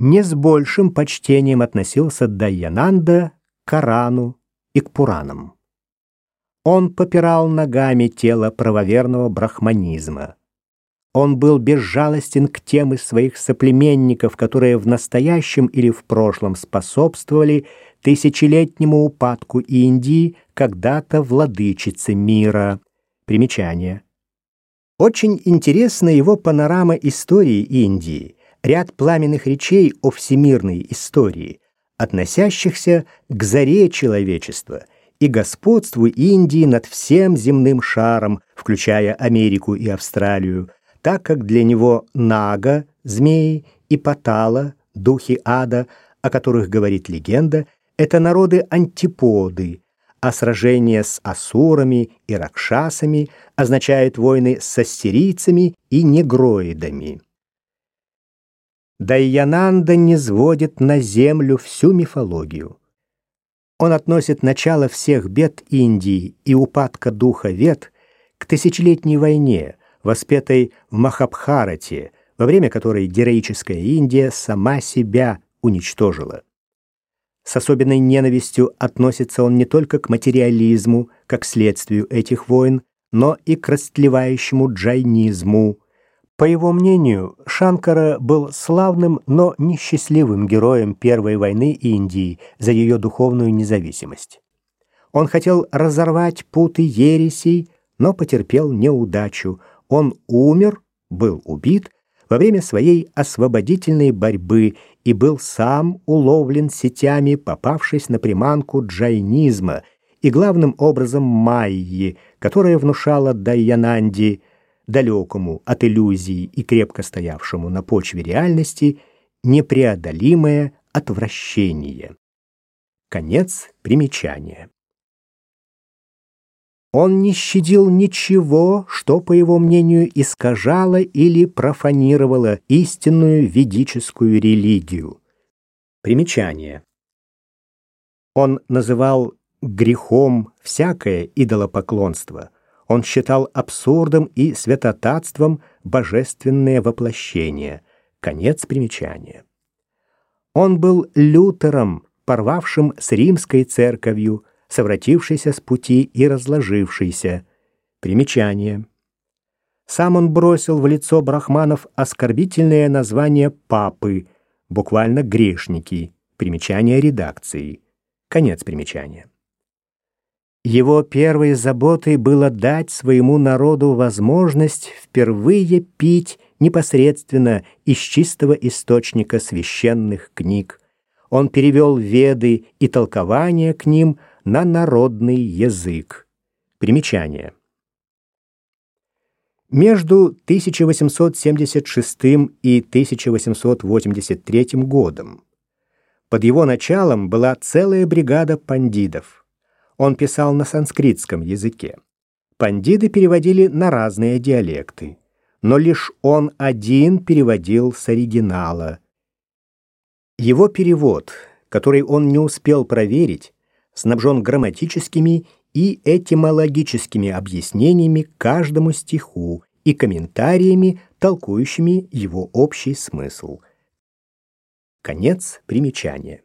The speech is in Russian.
не с большим почтением относился Дайянанда к Корану и к Пуранам. Он попирал ногами тело правоверного брахманизма. Он был безжалостен к тем из своих соплеменников, которые в настоящем или в прошлом способствовали тысячелетнему упадку Индии, когда-то владычицы мира. Примечание. Очень интересна его панорама истории Индии, ряд пламенных речей о всемирной истории, относящихся к заре человечества и господству Индии над всем земным шаром, включая Америку и Австралию, так как для него Нага, змеи, и Патала, духи ада, о которых говорит легенда, это народы-антиподы, а сражение с асурами и ракшасами означает войны с ассирийцами и негроидами. Дайянанда не сводит на землю всю мифологию. Он относит начало всех бед Индии и упадка духа вет к тысячелетней войне, воспетой в Махабхарате, во время которой героическая Индия сама себя уничтожила. С особенной ненавистью относится он не только к материализму, как следствию этих войн, но и к растлевающему джайнизму. По его мнению, Шанкара был славным, но несчастливым героем Первой войны Индии за ее духовную независимость. Он хотел разорвать путы ересей, но потерпел неудачу. Он умер, был убит во время своей освободительной борьбы и был сам уловлен сетями, попавшись на приманку джайнизма и главным образом майи, которая внушала Дайянанди, далекому от иллюзий и крепко стоявшему на почве реальности, непреодолимое отвращение. Конец примечания. Он не щадил ничего, что, по его мнению, искажало или профанировало истинную ведическую религию. Примечание. Он называл грехом всякое идолопоклонство. Он считал абсурдом и святотатством божественное воплощение. Конец примечания. Он был Лютером, порвавшим с римской церковью, совратившийся с пути и разложившийся. Примечание. Сам он бросил в лицо брахманов оскорбительное название «папы», буквально «грешники», примечание редакции. Конец примечания. Его первой заботой было дать своему народу возможность впервые пить непосредственно из чистого источника священных книг. Он перевел веды и толкования к ним – на народный язык. Примечание. Между 1876 и 1883 годом под его началом была целая бригада пандидов. Он писал на санскритском языке. Пандиды переводили на разные диалекты, но лишь он один переводил с оригинала. Его перевод, который он не успел проверить, снабжен грамматическими и этимологическими объяснениями каждому стиху и комментариями, толкующими его общий смысл. Конец примечания.